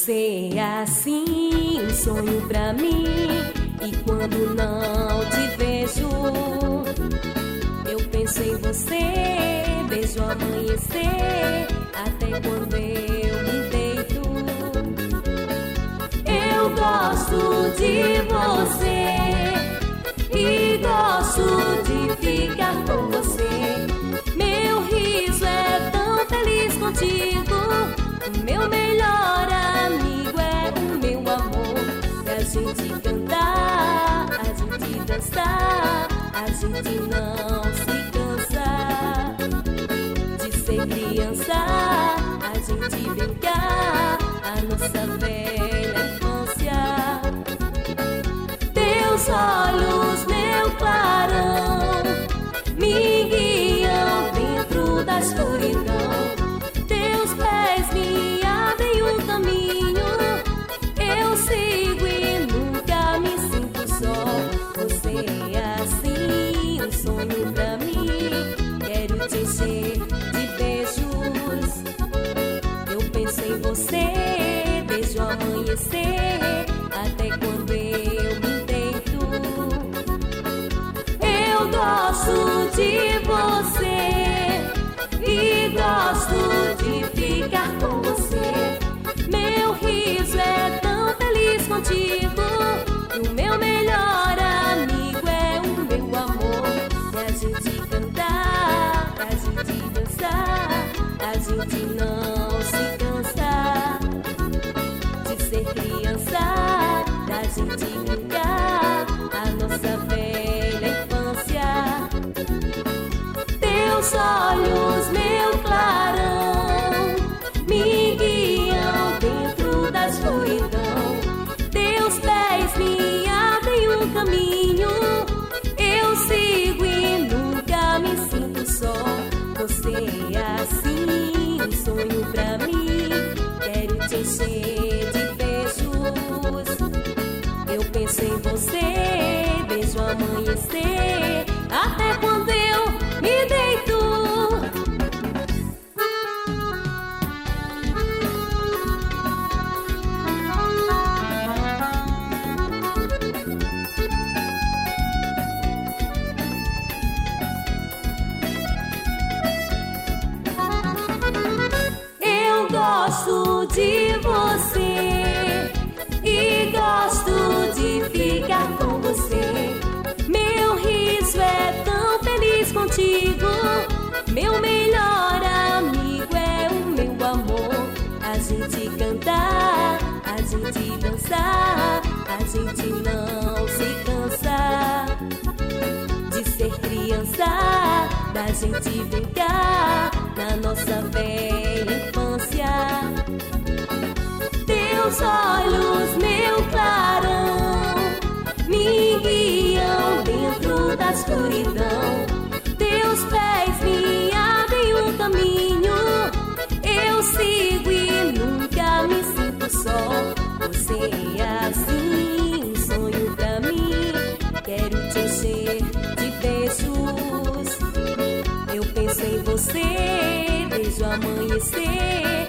Você é assim, um sonho pra mim. E quando não te vejo, eu penso em você. Beijo amanhecer, até quando eu me deito. Eu gosto de você a gente não se cansa de ser criança. A gente brincar, a nossa velha infância. Teus olhos, até quando eu me deito. Eu gosto de você e gosto de ficar com você. Meu riso é tão feliz contigo. E o meu melhor amigo é o meu amor. A gente cantar, a gente dançar, a gente não Teus olhos, meu clarão, me guiam dentro da escuridão. Teus pés me abrem um caminho. Eu sigo e nunca me sinto só. Você é assim, um sonho pra mim. Quero te encher de beijos. Eu penso em você, beijo amanhecer, gosto de você e gosto de ficar com você. Meu riso é tão feliz contigo. Meu melhor amigo é o meu amor. A gente cantar, a gente dançar, a gente não se cansa de ser criança, da gente brincar na nossa velha Teus olhos, meu clarão, me guiam dentro da escuridão. Teus pés me abrem um caminho. Eu sigo e nunca me sinto só. Você é assim, um sonho pra mim. Quero te encher de beijos. Eu penso em você, desde o amanhecer